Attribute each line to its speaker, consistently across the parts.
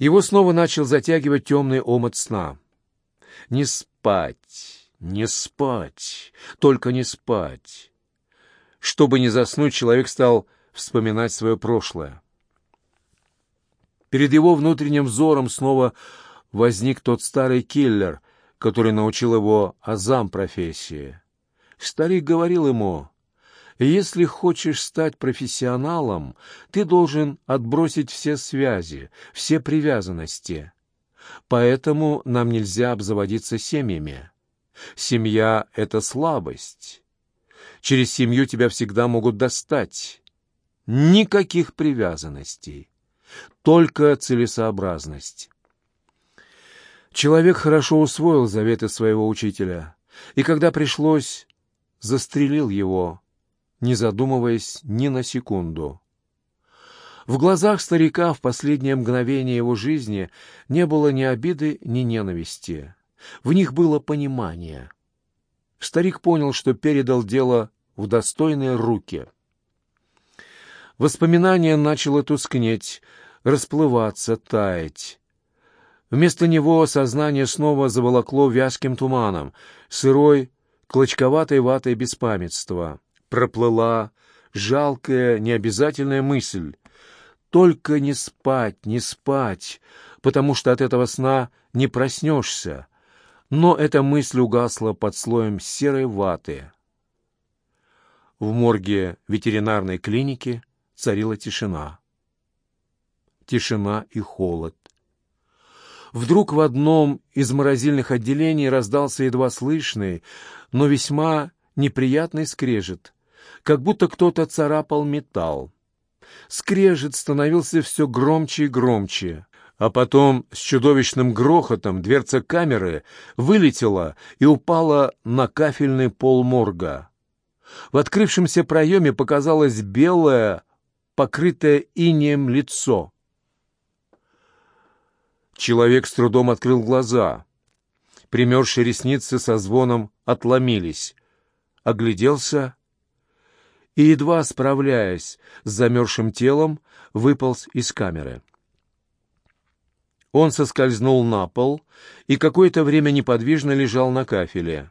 Speaker 1: Его снова начал затягивать темный омут сна. Не спать, не спать, только не спать. Чтобы не заснуть, человек стал вспоминать свое прошлое. Перед его внутренним взором снова возник тот старый киллер, который научил его азам профессии. Старик говорил ему, если хочешь стать профессионалом, ты должен отбросить все связи, все привязанности. Поэтому нам нельзя обзаводиться семьями. Семья — это слабость. Через семью тебя всегда могут достать. Никаких привязанностей. Только целесообразность. Человек хорошо усвоил заветы своего учителя, и когда пришлось, застрелил его, не задумываясь ни на секунду. В глазах старика в последнее мгновение его жизни не было ни обиды, ни ненависти. В них было понимание. Старик понял, что передал дело в достойные руки. Воспоминание начало тускнеть, расплываться, таять. Вместо него сознание снова заволокло вязким туманом, сырой, клочковатой ватой беспамятства проплыла жалкая, необязательная мысль. Только не спать, не спать, потому что от этого сна не проснешься. Но эта мысль угасла под слоем серой ваты. В морге ветеринарной клиники царила тишина. Тишина и холод. Вдруг в одном из морозильных отделений раздался едва слышный, но весьма неприятный скрежет как будто кто-то царапал металл. Скрежет становился все громче и громче, а потом с чудовищным грохотом дверца камеры вылетела и упала на кафельный пол морга. В открывшемся проеме показалось белое, покрытое инеем лицо. Человек с трудом открыл глаза. Примерзшие ресницы со звоном отломились. Огляделся и, едва справляясь с замерзшим телом, выполз из камеры. Он соскользнул на пол и какое-то время неподвижно лежал на кафеле.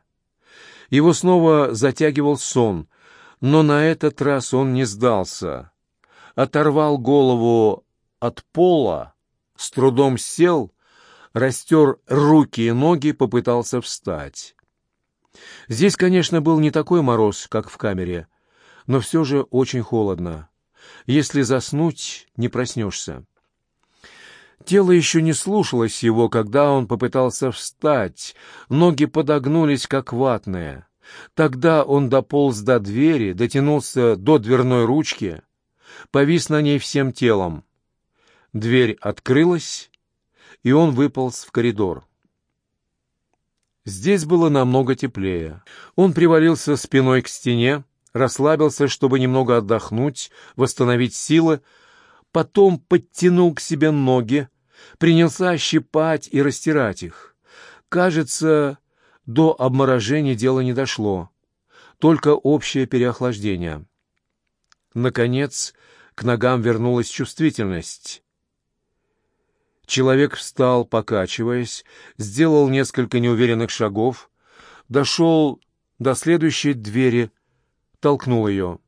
Speaker 1: Его снова затягивал сон, но на этот раз он не сдался. Оторвал голову от пола, с трудом сел, растер руки и ноги, попытался встать. Здесь, конечно, был не такой мороз, как в камере, но все же очень холодно. Если заснуть, не проснешься. Тело еще не слушалось его, когда он попытался встать. Ноги подогнулись, как ватные. Тогда он дополз до двери, дотянулся до дверной ручки, повис на ней всем телом. Дверь открылась, и он выполз в коридор. Здесь было намного теплее. Он привалился спиной к стене, расслабился, чтобы немного отдохнуть, восстановить силы, потом подтянул к себе ноги, принялся щипать и растирать их. Кажется, до обморожения дело не дошло, только общее переохлаждение. Наконец, к ногам вернулась чувствительность. Человек встал, покачиваясь, сделал несколько неуверенных шагов, дошел до следующей двери, толкнул ее.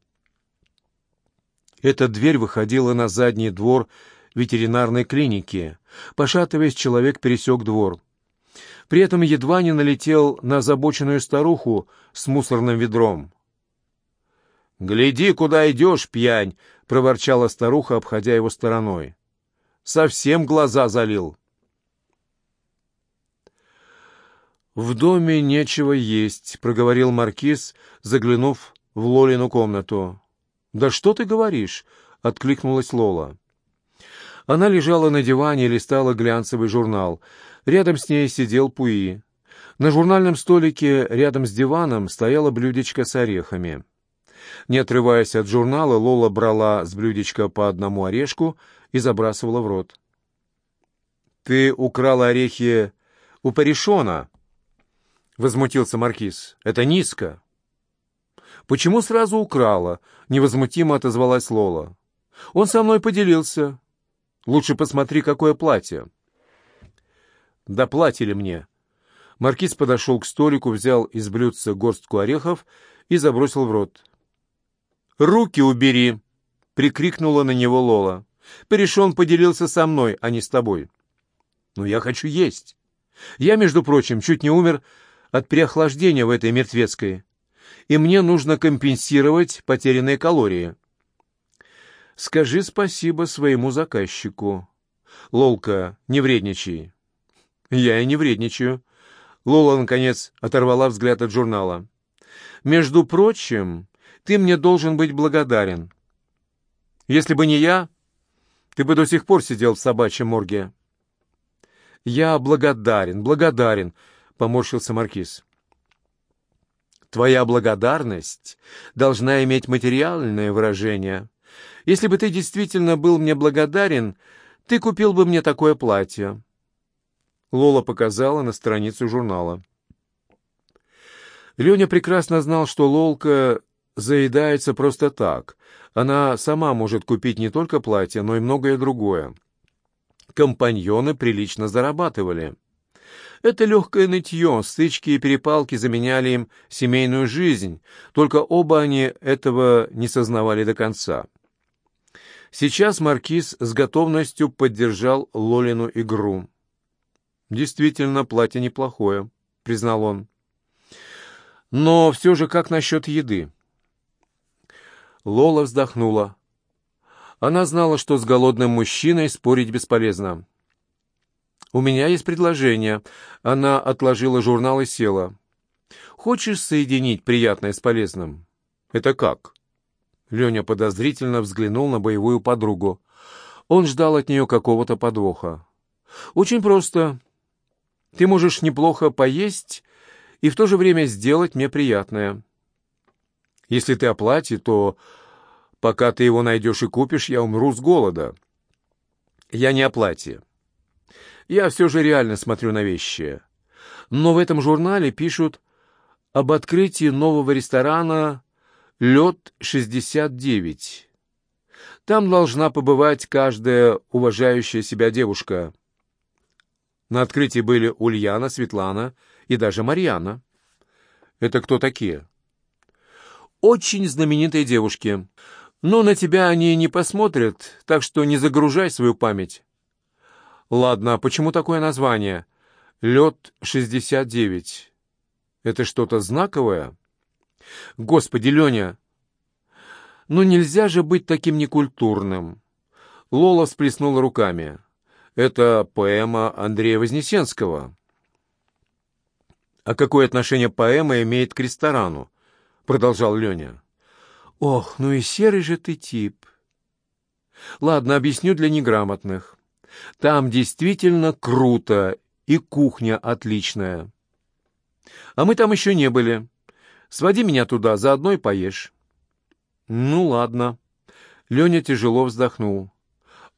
Speaker 1: Эта дверь выходила на задний двор ветеринарной клиники. Пошатываясь, человек пересек двор. При этом едва не налетел на озабоченную старуху с мусорным ведром. «Гляди, куда идешь, пьянь!» — проворчала старуха, обходя его стороной. «Совсем глаза залил!» «В доме нечего есть», — проговорил маркиз, заглянув в Лолину комнату. «Да что ты говоришь?» — откликнулась Лола. Она лежала на диване и листала глянцевый журнал. Рядом с ней сидел Пуи. На журнальном столике рядом с диваном стояло блюдечко с орехами. Не отрываясь от журнала, Лола брала с блюдечка по одному орешку и забрасывала в рот. «Ты украла орехи у Паришона?» — возмутился Маркиз. «Это низко». «Почему сразу украла?» — невозмутимо отозвалась Лола. «Он со мной поделился». Лучше посмотри, какое платье». «Доплатили мне». Маркиз подошел к столику, взял из блюдца горстку орехов и забросил в рот. «Руки убери!» — прикрикнула на него Лола. «Перешон поделился со мной, а не с тобой». «Но я хочу есть. Я, между прочим, чуть не умер от переохлаждения в этой мертвецкой, и мне нужно компенсировать потерянные калории». «Скажи спасибо своему заказчику. Лолка, не вредничай». «Я и не вредничаю». Лола, наконец, оторвала взгляд от журнала. «Между прочим, ты мне должен быть благодарен. Если бы не я, ты бы до сих пор сидел в собачьем морге». «Я благодарен, благодарен», — поморщился Маркиз. «Твоя благодарность должна иметь материальное выражение. Если бы ты действительно был мне благодарен, ты купил бы мне такое платье». Лола показала на страницу журнала. Леня прекрасно знал, что Лолка заедается просто так. Она сама может купить не только платье, но и многое другое. Компаньоны прилично зарабатывали. Это легкое нытье, стычки и перепалки заменяли им семейную жизнь, только оба они этого не сознавали до конца. Сейчас Маркиз с готовностью поддержал Лолину игру. «Действительно, платье неплохое», — признал он. «Но все же как насчет еды?» Лола вздохнула. Она знала, что с голодным мужчиной спорить бесполезно. «У меня есть предложение». Она отложила журнал и села. «Хочешь соединить приятное с полезным?» «Это как?» Леня подозрительно взглянул на боевую подругу. Он ждал от нее какого-то подвоха. «Очень просто. Ты можешь неплохо поесть и в то же время сделать мне приятное». Если ты о платье, то пока ты его найдешь и купишь, я умру с голода. Я не о платье. Я все же реально смотрю на вещи. Но в этом журнале пишут об открытии нового ресторана «Лед-69». Там должна побывать каждая уважающая себя девушка. На открытии были Ульяна, Светлана и даже Марьяна. Это кто такие? очень знаменитые девушки. Но на тебя они не посмотрят, так что не загружай свою память. Ладно, а почему такое название? Лед-69. Это что-то знаковое? Господи, Леня, ну нельзя же быть таким некультурным. Лола всплеснула руками. Это поэма Андрея Вознесенского. А какое отношение поэма имеет к ресторану? — продолжал Леня. «Ох, ну и серый же ты тип!» «Ладно, объясню для неграмотных. Там действительно круто, и кухня отличная. А мы там еще не были. Своди меня туда, заодно и поешь». «Ну, ладно». Леня тяжело вздохнул.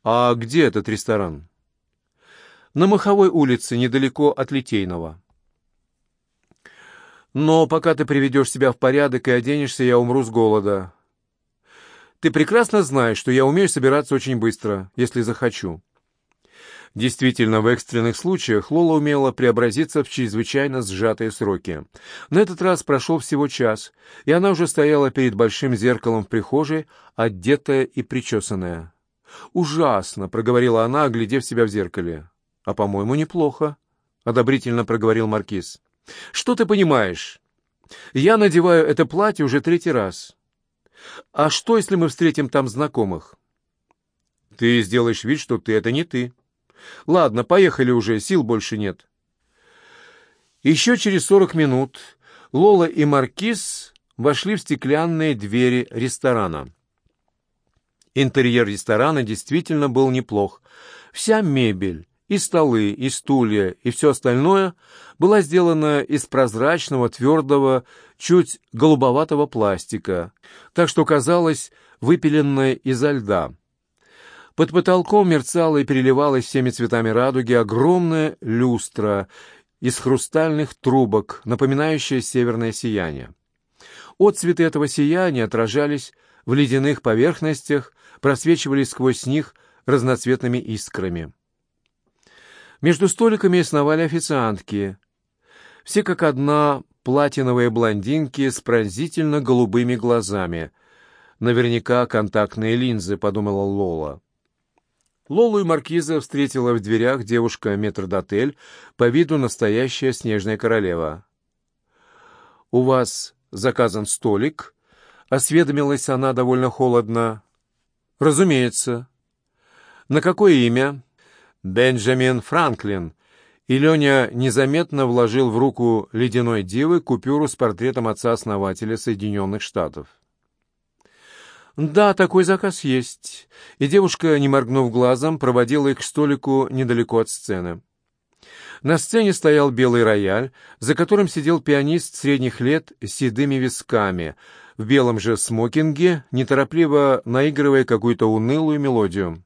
Speaker 1: «А где этот ресторан?» «На Маховой улице, недалеко от Литейного». Но пока ты приведешь себя в порядок и оденешься, я умру с голода. Ты прекрасно знаешь, что я умею собираться очень быстро, если захочу». Действительно, в экстренных случаях Лола умела преобразиться в чрезвычайно сжатые сроки. На этот раз прошел всего час, и она уже стояла перед большим зеркалом в прихожей, одетая и причесанная. «Ужасно!» — проговорила она, оглядев себя в зеркале. «А, по-моему, неплохо», — одобрительно проговорил Маркиз. Что ты понимаешь? Я надеваю это платье уже третий раз. А что, если мы встретим там знакомых? Ты сделаешь вид, что ты — это не ты. Ладно, поехали уже, сил больше нет. Еще через сорок минут Лола и Маркиз вошли в стеклянные двери ресторана. Интерьер ресторана действительно был неплох. Вся мебель, и столы, и стулья, и все остальное была сделана из прозрачного, твердого, чуть голубоватого пластика, так что казалось выпиленное изо льда. Под потолком мерцала и переливалась всеми цветами радуги огромная люстра из хрустальных трубок, напоминающая северное сияние. Отцветы этого сияния отражались в ледяных поверхностях, просвечивали сквозь них разноцветными искрами. Между столиками сновали официантки. Все как одна платиновые блондинки с пронзительно голубыми глазами. Наверняка контактные линзы, подумала Лола. Лолу и Маркиза встретила в дверях девушка-метрдотель, по виду настоящая снежная королева. «У вас заказан столик?» — осведомилась она довольно холодно. «Разумеется». «На какое имя?» «Бенджамин Франклин». И Леня незаметно вложил в руку ледяной дивы купюру с портретом отца-основателя Соединенных Штатов. «Да, такой заказ есть». И девушка, не моргнув глазом, проводила их к столику недалеко от сцены. На сцене стоял белый рояль, за которым сидел пианист средних лет с седыми висками, в белом же смокинге, неторопливо наигрывая какую-то унылую мелодию.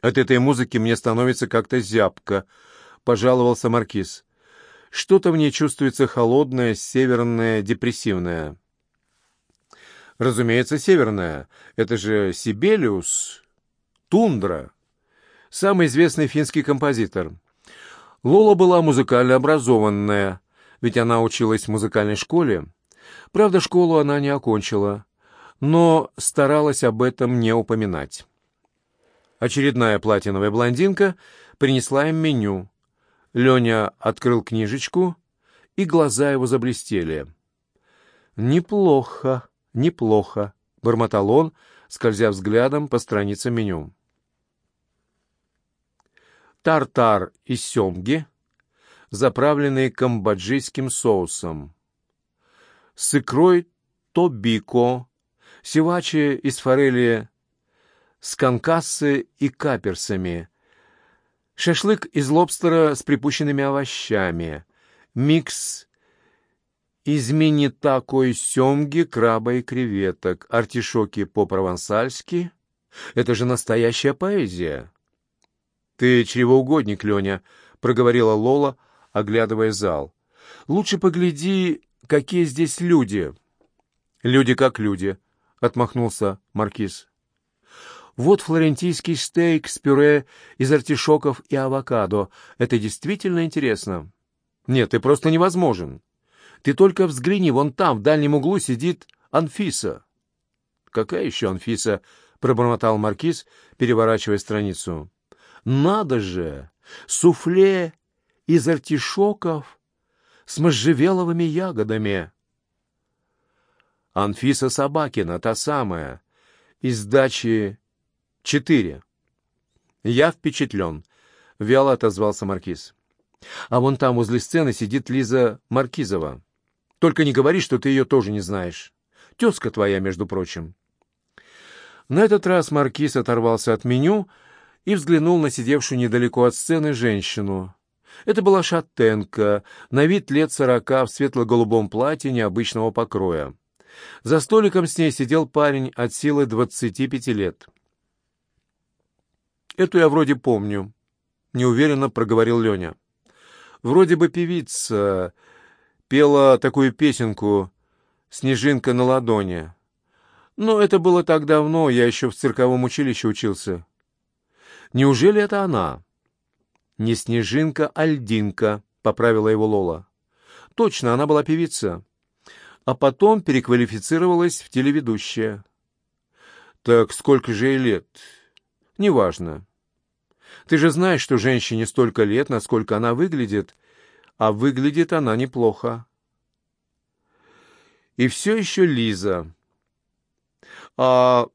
Speaker 1: «От этой музыки мне становится как-то зябко», — пожаловался Маркиз. «Что-то в ней чувствуется холодное, северное, депрессивное». «Разумеется, северное. Это же Сибелиус, тундра» самый известный финский композитор. Лола была музыкально образованная, ведь она училась в музыкальной школе. Правда, школу она не окончила, но старалась об этом не упоминать. Очередная платиновая блондинка принесла им меню. Леня открыл книжечку, и глаза его заблестели. «Неплохо, неплохо», — бормотал он, скользя взглядом по страницам меню. Тартар из семги, заправленный камбоджийским соусом, с икрой тобико, севачи из форели с канкасы и каперсами, шашлык из лобстера с припущенными овощами, микс из мини-тако из семги, краба и креветок, артишоки по-провансальски. Это же настоящая поэзия. «Ты чревоугодник, Леня», — проговорила Лола, оглядывая зал. «Лучше погляди, какие здесь люди». «Люди как люди», — отмахнулся Маркиз. «Вот флорентийский стейк с пюре из артишоков и авокадо. Это действительно интересно». «Нет, ты просто невозможен. Ты только взгляни, вон там, в дальнем углу, сидит Анфиса». «Какая еще Анфиса?» — пробормотал Маркиз, переворачивая страницу. Надо же! Суфле из артишоков с можжевеловыми ягодами. Анфиса Собакина, та самая, из дачи четыре. Я впечатлен, — вяло отозвался Маркиз. А вон там возле сцены сидит Лиза Маркизова. Только не говори, что ты ее тоже не знаешь. Тезка твоя, между прочим. На этот раз Маркиз оторвался от меню и взглянул на сидевшую недалеко от сцены женщину. Это была шатенка, на вид лет сорока, в светло-голубом платье необычного покроя. За столиком с ней сидел парень от силы двадцати пяти лет. «Эту я вроде помню», — неуверенно проговорил Леня. «Вроде бы певица пела такую песенку «Снежинка на ладони». Но это было так давно, я еще в цирковом училище учился. Неужели это она? Не Снежинка, а Льдинка, поправила его Лола. Точно, она была певица. А потом переквалифицировалась в телеведущее. Так сколько же ей лет? Неважно. Ты же знаешь, что женщине столько лет, насколько она выглядит, а выглядит она неплохо. И все еще Лиза. А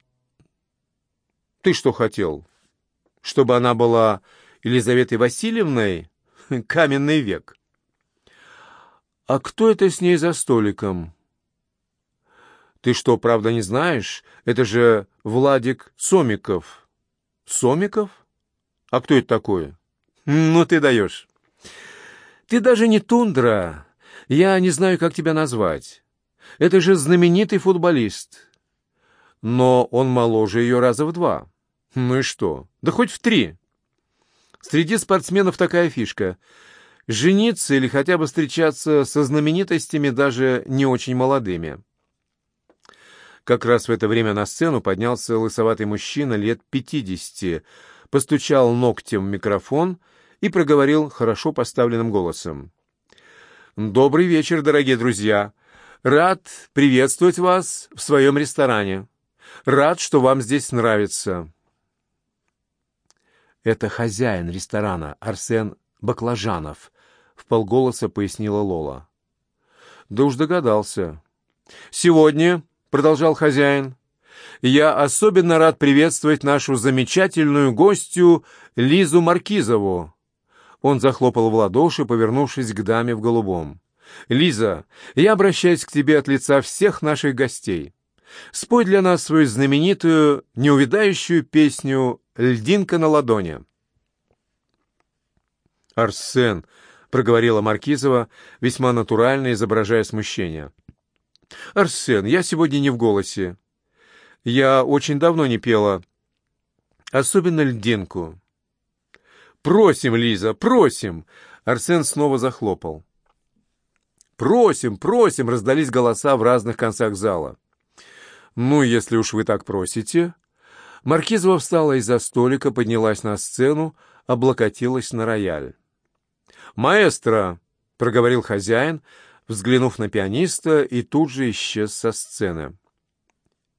Speaker 1: ты что хотел? чтобы она была Елизаветой Васильевной, каменный век. А кто это с ней за столиком? Ты что, правда не знаешь? Это же Владик Сомиков. Сомиков? А кто это такой? Ну ты даешь. Ты даже не тундра. Я не знаю, как тебя назвать. Это же знаменитый футболист. Но он моложе ее раза в два. Ну и что? Да хоть в три. Среди спортсменов такая фишка. Жениться или хотя бы встречаться со знаменитостями даже не очень молодыми. Как раз в это время на сцену поднялся лысоватый мужчина лет пятидесяти, постучал ногтем в микрофон и проговорил хорошо поставленным голосом. «Добрый вечер, дорогие друзья! Рад приветствовать вас в своем ресторане. Рад, что вам здесь нравится». «Это хозяин ресторана, Арсен Баклажанов», — в полголоса пояснила Лола. «Да уж догадался. Сегодня продолжал хозяин. «Я особенно рад приветствовать нашу замечательную гостью Лизу Маркизову». Он захлопал в ладоши, повернувшись к даме в голубом. «Лиза, я обращаюсь к тебе от лица всех наших гостей. Спой для нас свою знаменитую, неувядающую песню «Льдинка на ладони». «Арсен», — проговорила Маркизова, весьма натурально изображая смущение, — «Арсен, я сегодня не в голосе. Я очень давно не пела. Особенно льдинку». «Просим, Лиза, просим!» Арсен снова захлопал. «Просим, просим!» — раздались голоса в разных концах зала. «Ну, если уж вы так просите...» Маркизова встала из-за столика, поднялась на сцену, облокотилась на рояль. «Маэстро!» — проговорил хозяин, взглянув на пианиста, и тут же исчез со сцены.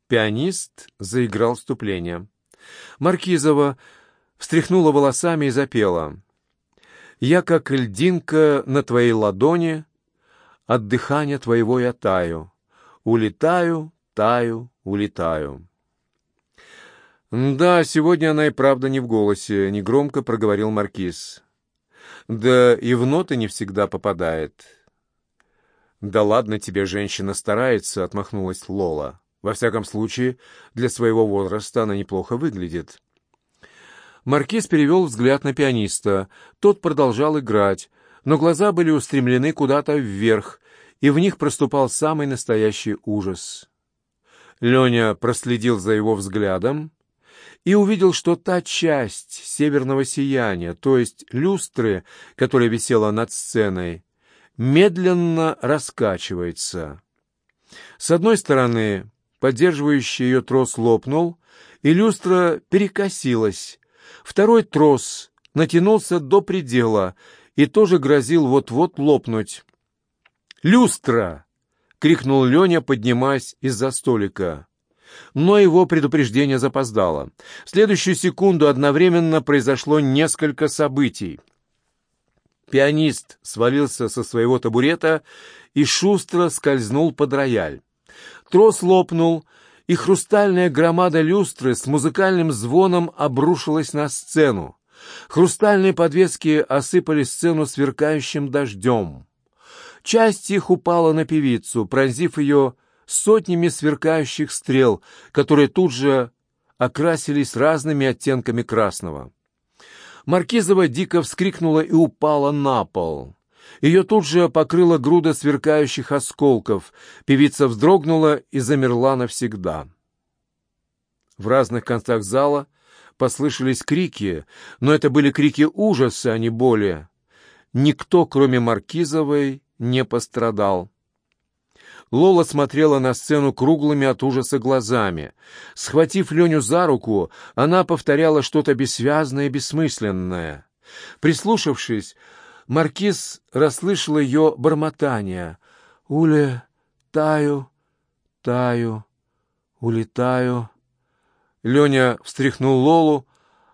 Speaker 1: Пианист заиграл вступление. Маркизова встряхнула волосами и запела. «Я, как льдинка на твоей ладони, от дыхания твоего я таю. Улетаю, таю, улетаю». «Да, сегодня она и правда не в голосе», — негромко проговорил Маркиз. «Да и в ноты не всегда попадает». «Да ладно тебе, женщина старается», — отмахнулась Лола. «Во всяком случае, для своего возраста она неплохо выглядит». Маркиз перевел взгляд на пианиста. Тот продолжал играть, но глаза были устремлены куда-то вверх, и в них проступал самый настоящий ужас. Леня проследил за его взглядом и увидел, что та часть северного сияния, то есть люстры, которая висела над сценой, медленно раскачивается. С одной стороны, поддерживающий ее трос лопнул, и люстра перекосилась. Второй трос натянулся до предела и тоже грозил вот-вот лопнуть. «Люстра!» — крикнул Леня, поднимаясь из-за столика. Но его предупреждение запоздало. В следующую секунду одновременно произошло несколько событий. Пианист свалился со своего табурета и шустро скользнул под рояль. Трос лопнул, и хрустальная громада люстры с музыкальным звоном обрушилась на сцену. Хрустальные подвески осыпали сцену сверкающим дождем. Часть их упала на певицу, пронзив ее сотнями сверкающих стрел, которые тут же окрасились разными оттенками красного. Маркизова дико вскрикнула и упала на пол. Ее тут же покрыла груда сверкающих осколков. Певица вздрогнула и замерла навсегда. В разных концах зала послышались крики, но это были крики ужаса, а не боли. Никто, кроме Маркизовой, не пострадал. Лола смотрела на сцену круглыми от ужаса глазами. Схватив Леню за руку, она повторяла что-то бессвязное и бессмысленное. Прислушавшись, Маркиз расслышал ее бормотание. «Уле, таю, таю, улетаю». Леня встряхнул Лолу,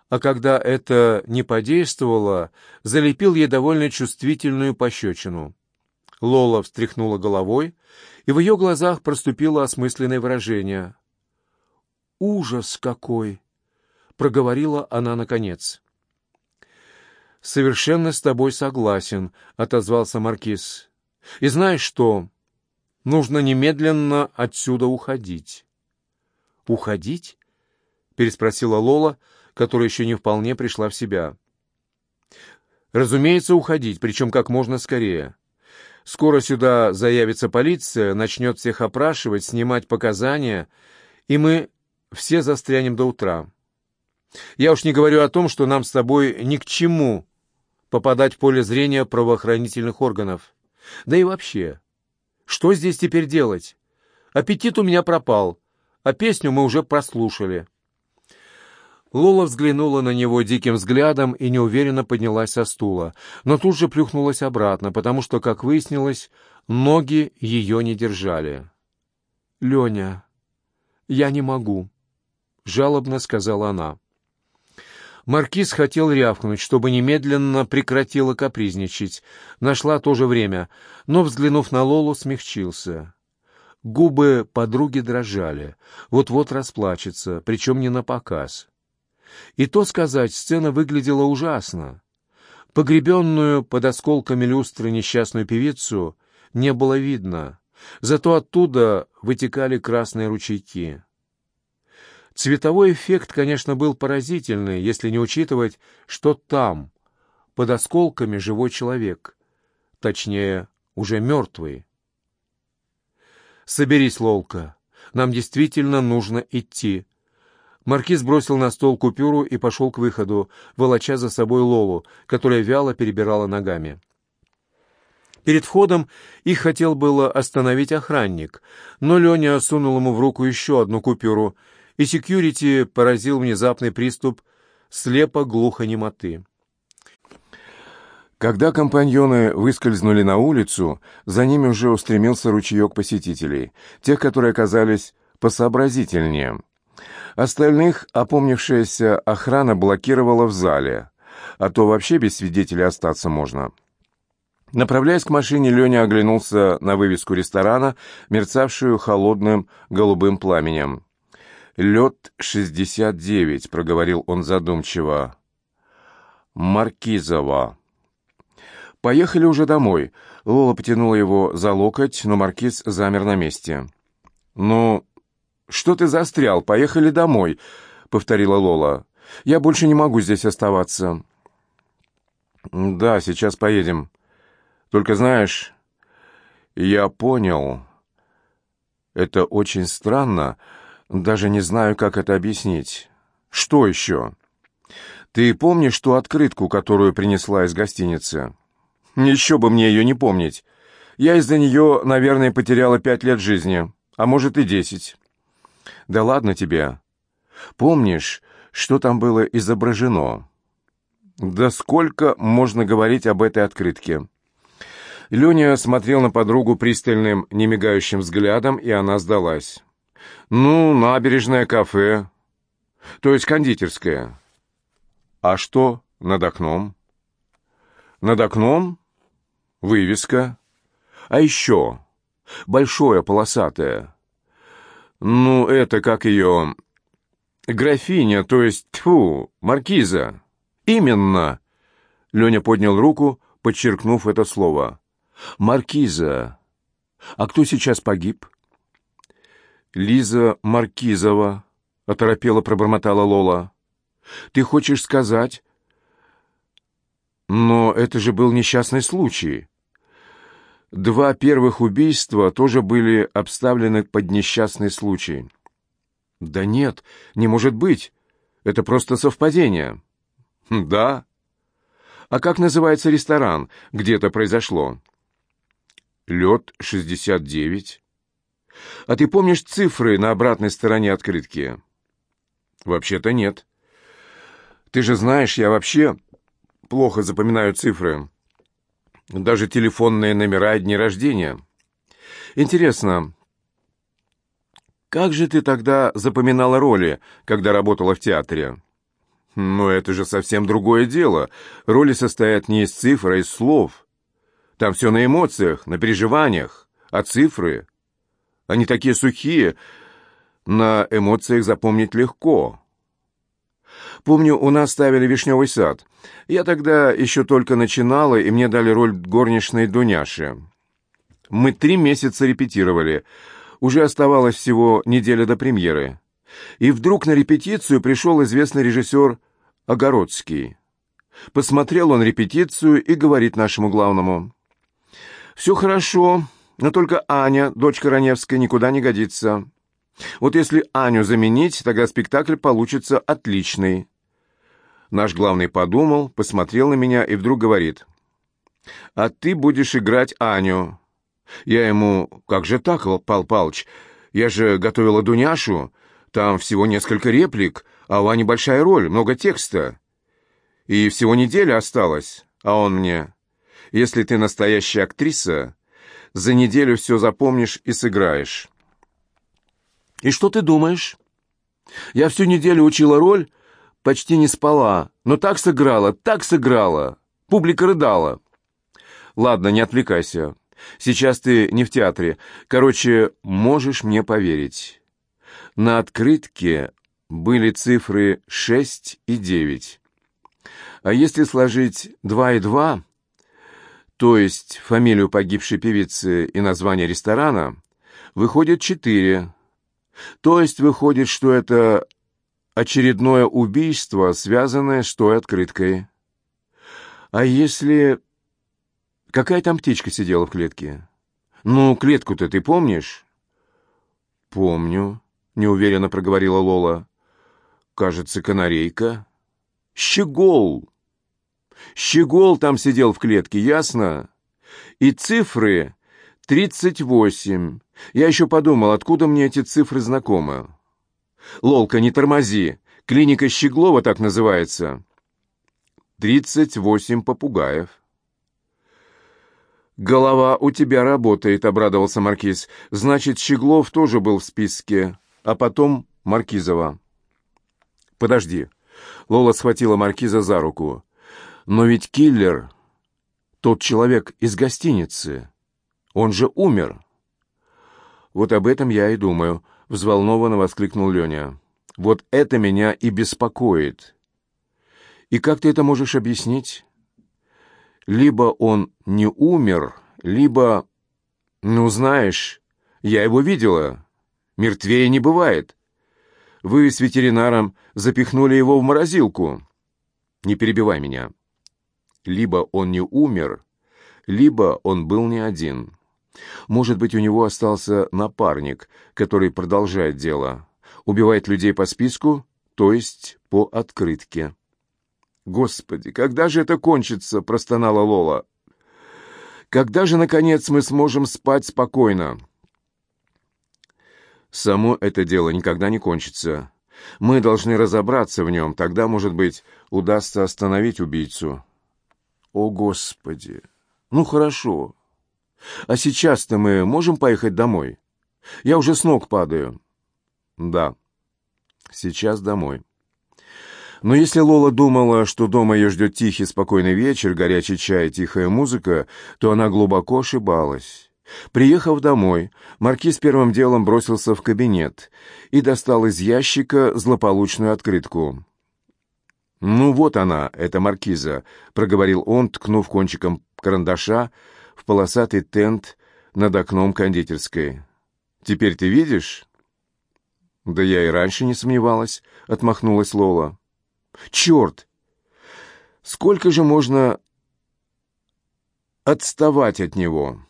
Speaker 1: а когда это не подействовало, залепил ей довольно чувствительную пощечину. Лола встряхнула головой, и в ее глазах проступило осмысленное выражение. «Ужас какой!» — проговорила она наконец. «Совершенно с тобой согласен», — отозвался Маркиз. «И знаешь что? Нужно немедленно отсюда уходить». «Уходить?» — переспросила Лола, которая еще не вполне пришла в себя. «Разумеется, уходить, причем как можно скорее. Скоро сюда заявится полиция, начнет всех опрашивать, снимать показания, и мы все застрянем до утра. Я уж не говорю о том, что нам с тобой ни к чему попадать в поле зрения правоохранительных органов. Да и вообще, что здесь теперь делать? Аппетит у меня пропал, а песню мы уже прослушали». Лола взглянула на него диким взглядом и неуверенно поднялась со стула, но тут же плюхнулась обратно, потому что, как выяснилось, ноги ее не держали. «Леня, я не могу», — жалобно сказала она. Маркиз хотел рявкнуть, чтобы немедленно прекратила капризничать. Нашла то же время, но, взглянув на Лолу, смягчился. Губы подруги дрожали, вот-вот расплачется, причем не на показ. И то сказать, сцена выглядела ужасно. Погребенную под осколками люстры несчастную певицу не было видно, зато оттуда вытекали красные ручейки. Цветовой эффект, конечно, был поразительный, если не учитывать, что там, под осколками, живой человек. Точнее, уже мертвый. «Соберись, Лолка. Нам действительно нужно идти». Маркиз бросил на стол купюру и пошел к выходу, волоча за собой Лолу, которая вяло перебирала ногами. Перед входом их хотел было остановить охранник, но Леня сунул ему в руку еще одну купюру — и секьюрити поразил внезапный приступ слепо-глухонемоты.
Speaker 2: Когда компаньоны выскользнули на улицу, за ними уже устремился ручеек посетителей, тех, которые оказались посообразительнее. Остальных опомнившаяся охрана блокировала в зале, а то вообще без свидетелей остаться можно. Направляясь к машине, Леня оглянулся на вывеску ресторана, мерцавшую холодным голубым пламенем. «Лед 69», — проговорил он задумчиво. «Маркизова». «Поехали уже домой». Лола потянула его за локоть, но Маркиз замер на месте. «Ну, что ты застрял? Поехали домой», — повторила Лола. «Я больше не могу здесь оставаться». «Да, сейчас поедем. Только знаешь, я понял. Это очень странно». Даже не знаю, как это объяснить. Что еще? Ты помнишь ту открытку, которую принесла из гостиницы? Еще бы мне ее не помнить. Я из-за нее, наверное, потеряла пять лет жизни, а может и десять. Да ладно тебе. Помнишь, что там было изображено? Да сколько можно говорить об этой открытке? Леня смотрел на подругу пристальным, немигающим взглядом, и она сдалась. «Ну, набережное кафе. То есть кондитерское». «А что над окном?» «Над окном вывеска. А еще большое полосатое. Ну, это как ее... Графиня, то есть, тьфу, маркиза. Именно!» Леня поднял руку, подчеркнув это слово. «Маркиза. А кто сейчас погиб?» «Лиза Маркизова», — оторопела пробормотала Лола. «Ты хочешь сказать...» «Но это же был несчастный случай. Два первых убийства тоже были обставлены под несчастный случай». «Да нет, не может быть. Это просто совпадение». «Да». «А как называется ресторан, где это произошло?» «Лед 69». А ты помнишь цифры на обратной стороне открытки? Вообще-то нет. Ты же знаешь, я вообще плохо запоминаю цифры. Даже телефонные номера и дни рождения. Интересно, как же ты тогда запоминала роли, когда работала в театре? Но это же совсем другое дело. Роли состоят не из цифр, а из слов. Там все на эмоциях, на переживаниях, а цифры они такие сухие, на эмоциях запомнить легко. Помню, у нас ставили «Вишневый сад». Я тогда еще только начинала, и мне дали роль горничной Дуняши. Мы три месяца репетировали. Уже оставалось всего неделя до премьеры. И вдруг на репетицию пришел известный режиссер Огородский. Посмотрел он репетицию и говорит нашему главному. «Все хорошо, но только Аня, дочка Раневская, никуда не годится. Вот если Аню заменить, тогда спектакль получится отличный. Наш главный подумал, посмотрел на меня и вдруг говорит. «А ты будешь играть Аню». Я ему, «Как же так, Пал Палыч? Я же готовила Дуняшу. Там всего несколько реплик, а у Ани большая роль, много текста. И всего неделя осталась, а он мне... Если ты настоящая актриса, за неделю все запомнишь и сыграешь.
Speaker 1: И что ты думаешь? Я всю неделю учила роль, почти не спала, но так сыграла, так сыграла. Публика рыдала. Ладно, не отвлекайся. Сейчас ты не в театре. Короче, можешь мне поверить. На открытке были цифры 6 и 9. А если сложить 2 и 2, то есть фамилию погибшей певицы и название ресторана, выходит 4. То есть выходит, что это очередное убийство, связанное с той открыткой. А если... Какая там птичка сидела в клетке? Ну, клетку-то ты помнишь?
Speaker 2: Помню, неуверенно проговорила Лола. Кажется, канарейка.
Speaker 1: Щегол! Щегол там сидел в клетке, ясно? И цифры тридцать восемь. Я еще подумал, откуда мне эти цифры знакомы. Лолка, не тормози. Клиника Щеглова так называется. Тридцать восемь попугаев. «Голова у тебя работает», — обрадовался Маркиз. «Значит, Щеглов тоже был в списке, а потом Маркизова». «Подожди». Лола схватила Маркиза за руку. «Но ведь киллер — тот человек из гостиницы. Он же умер». «Вот об этом я и думаю», — взволнованно воскликнул Леня. «Вот это меня и беспокоит». «И как ты это можешь объяснить?» Либо он не умер, либо... Ну, знаешь, я его видела. Мертвее не бывает. Вы с ветеринаром запихнули его в морозилку. Не перебивай меня. Либо он не умер, либо он был не один. Может быть, у него остался напарник, который продолжает дело. Убивает людей по списку, то есть по открытке. «Господи, когда же это кончится?» — простонала Лола. «Когда же, наконец, мы сможем спать спокойно?» «Само это дело никогда не кончится. Мы должны разобраться в нем, тогда, может быть, удастся остановить убийцу». «О, Господи! Ну, хорошо. А сейчас-то мы можем поехать домой? Я уже с ног падаю». «Да, сейчас домой». Но если Лола думала, что дома ее ждет тихий, спокойный вечер, горячий чай, тихая музыка, то она глубоко ошибалась. Приехав домой, Маркиз первым делом бросился в кабинет и достал из ящика злополучную открытку. «Ну вот она, эта маркиза», — проговорил он, ткнув кончиком карандаша в полосатый тент над окном кондитерской. «Теперь ты видишь?» «Да я и раньше не сомневалась», — отмахнулась Лола. Черт! Сколько же можно отставать от него?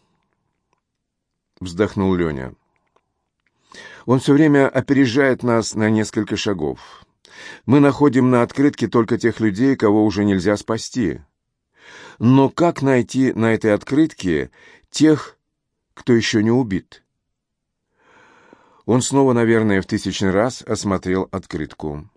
Speaker 1: Вздохнул Леня. Он все время опережает нас на несколько шагов. Мы находим на открытке только тех людей, кого уже нельзя спасти. Но как найти на этой открытке тех, кто еще не убит? Он снова, наверное, в тысячный раз осмотрел открытку.